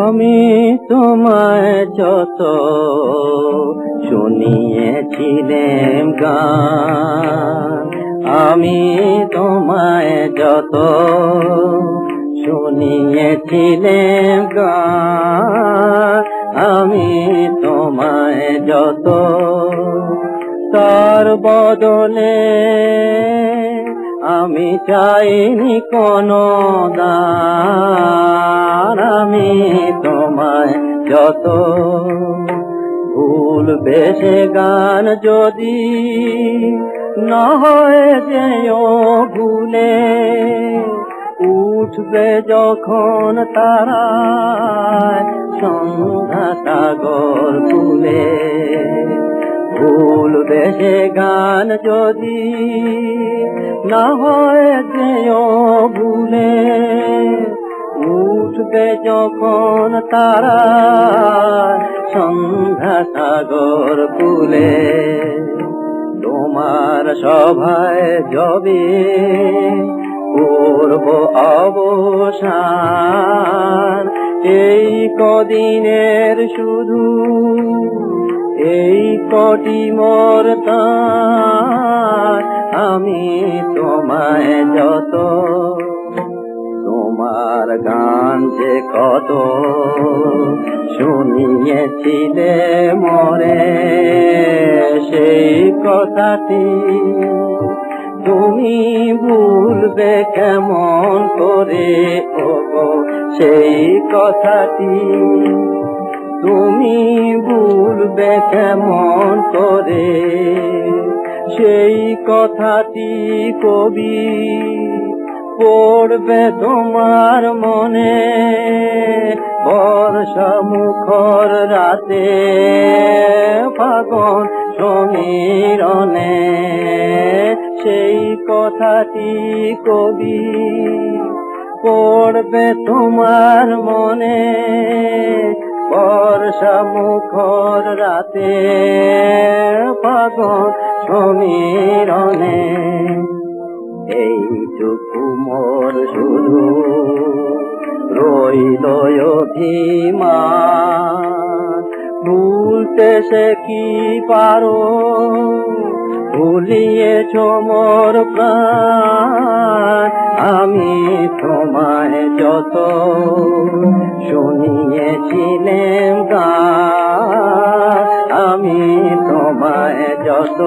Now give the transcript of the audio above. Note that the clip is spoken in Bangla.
আমি তোমায় যত শুনিয়েছিলেম গান। আমি তোমায় যত শুনিয়েছিলেম গান, আমি তোমায় যত তার বদলে আমি চাইনি কোনো দান, আমি তোমায় যত ভুল বেশে গান যদি না হয় যেও ভুলে, উঠবে যখন তারা সন্ধ্যা সাগর তুলে ফুল বেশে গান যদি না হয় যেও ভুলে উঠবে যখন তারা সন্ধ্যা সাগর কুলে তোমার সভায় যবে করব অবসান। এই কদিনের শুধু এই কটি মোর আমি তোমায় যত তোমার গান যে কত শুনিয়েছিলে মরে, সেই কথাটি তুমি ভুলবে কেমন করে? সেই কথাটি তুমি ভুলবে কেমন করে? সেই কথাটি কবি পড়বে তোমার মনে। বর্ষা মুখর রাতে ফাগন সমীরণে। সেই কথাটি কবি পড়বে তোমার মনে। বর্ষা মুখর রাতে পাগল সমীরণে। এইটুকু শুধু রইল অভিমান ভুলতে সে কি পারো? ভুলিয়েছ মোর প্রাণ। আমি তোমায় যত শুনিয়েছিলেম গান আমি তোমায় যত